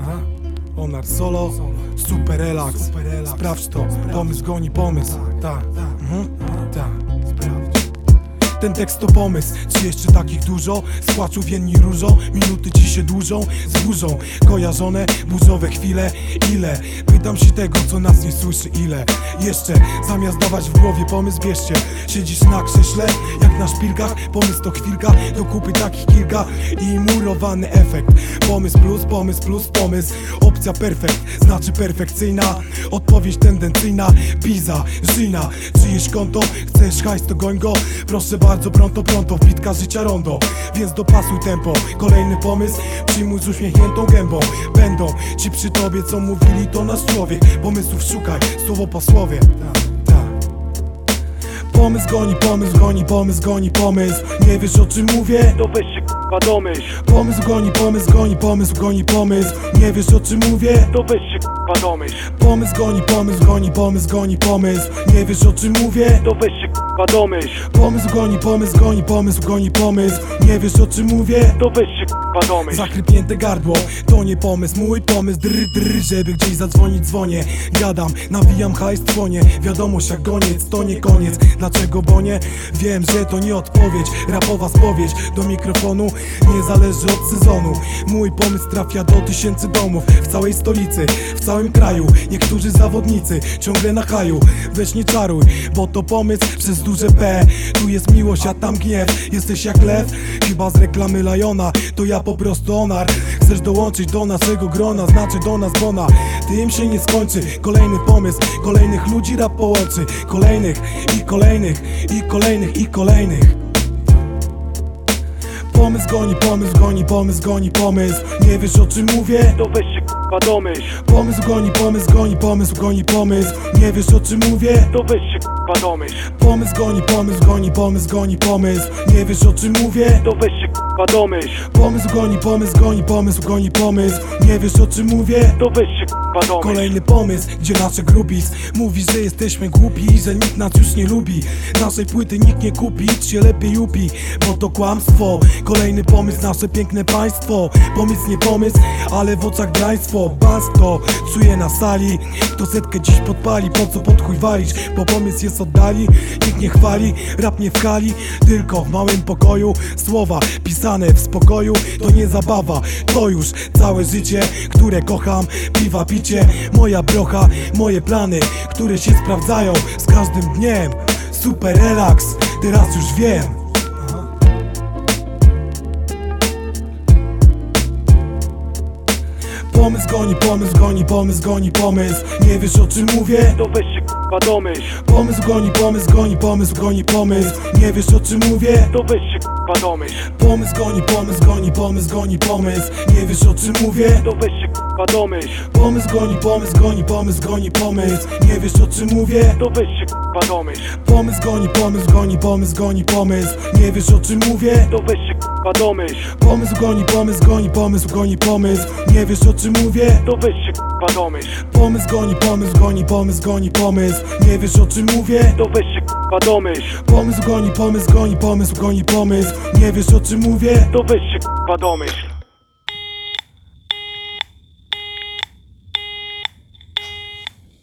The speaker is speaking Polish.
Aha. Onar solo, super relaks. Sprawdź to, pomysł goni pomysł. Ta, mhm, ta. Ten tekst to pomysł, czy jeszcze takich dużo? Z płaczów jedni różą, minuty się dłużą Z burzą, kojarzone, burzowe chwile. Ile? Pytam się tego, co nas nie słyszy, ile? Jeszcze, zamiast dawać w głowie pomysł, bierzcie. Siedzisz na krześle, jak na szpilkach. Pomysł to chwilka, do kupy takich kilka. I murowany efekt. Pomysł plus, pomysł plus, pomysł. Opcja perfekt, znaczy perfekcyjna. Odpowiedź tendencyjna, Pisa, Żyna Czyjeś konto, chcesz hajs to goń go. Proszę bardzo, pronto, pronto, wbitka życia rondo. Więc dopasuj tempo, kolejny pomysł Przyjmuj z uśmiechniętą gębą Będą ci przy tobie, co mówili to nasz człowiek Pomysłów szukaj, słowo po słowie. Pomysł goni, pomysł goni, pomysł goni, pomysł Nie wiesz o czym mówię? To k***a domyśl. Pomysł goni, pomysł goni, pomysł goni, pomysł. Nie wiesz o czym mówię? To weź się k***a domyśl. Pomysł goni, pomysł goni, pomysł goni, pomysł. Nie wiesz o czym mówię? To weź się k***a domyśl. Pomysł goni, pomysł goni, pomysł goni, pomysł. Nie wiesz o czym mówię? To weź się k***a domyśl. Zachrypnięte gardło, to nie pomysł, mój pomysł Drr, drr, żeby gdzieś zadzwonić, dzwonię. Gadam, nawijam hajs, dzwonię. Wiadomość jak goniec, to nie koniec. Dlaczego, bo nie? Wiem, że to nie odpowiedź. Rapowa spowiedź do mikrofonu Nie zależy od sezonu Mój pomysł trafia do tysięcy domów W całej stolicy, w całym kraju. Niektórzy zawodnicy ciągle na haju Weź nie czaruj, bo to pomysł przez duże P. Tu jest miłość, a tam gniew. Jesteś jak lew, chyba z reklamy Lajona To ja po prostu onar. Chcesz dołączyć do naszego grona Znaczy do nas bona. Tym się nie skończy. Kolejny pomysł, kolejnych ludzi rap połączy. Kolejnych i kolejnych i kolejnych i kolejnych Pomysł goni, pomysł goni, pomysł goni, pomysł Nie wiesz o czym mówię? To weź k***a domyśl. Pomysł goni, pomysł goni, pomysł goni, pomysł. Nie wiesz o czym mówię? To weź się k***a domyśl. Pomysł goni, pomysł goni, pomysł goni, pomysł. Nie wiesz o czym mówię? To weź się k***a domyśl. Pomysł goni, pomysł goni, pomysł goni, pomysł. Nie wiesz o czym mówię? To weź się k***a domyśl. Kolejny pomysł, gdzie nasze grubis Mówi, że jesteśmy głupi i że nikt nas już nie lubi. Naszej płyty nikt nie kupi, idź się lepiej upi Bo to kłamstwo. Kolejny pomysł, nasze piękne państwo. Pomysł nie pomysł, ale w oczach draństwo Bas to czuję na sali. Kto setkę dziś podpali, po co pod chuj walić? Bo pomysł jest oddali, nikt nie chwali Rap nie w kali, tylko w małym pokoju Słowa pisane w spokoju. To nie zabawa, to już całe życie Które kocham, piwa picie Moja brocha, moje plany Które się sprawdzają z każdym dniem. Super relaks, teraz już wiem Pomysł goni, pomysł goni, pomysł goni, pomysł Nie wiesz o czym mówię? To weź się k***a domyśl Pomysł goni, pomysł goni, pomysł goni, pomysł Nie wiesz o czym mówię? To weź się k***a domyśl Pomysł goni, pomysł goni, pomysł goni, pomysł Nie wiesz o czym mówię? To weź się k***a domyśl Pomysł goni, pomysł goni, pomysł goni, pomysł Nie wiesz o czym mówię? To weź się k***a domyśl Pomysł goni, pomysł goni, pomysł goni, pomysł Nie wiesz o czym mówię? To weź się k***a domyśl Pomysł goni, pomysł goni, pomysł goni, pomysł Nie wiesz o czym mówię? To weź się k***a domyśl Pomysł goni, pomysł goni, pomysł goni, pomysł Nie wiesz o czym mówię? To weź się k***a domyśl Pomysł goni, pomysł goni, pomysł goni, pomysł Nie wiesz o czym mówię? To weź się k***a domyśl